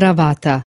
cravatta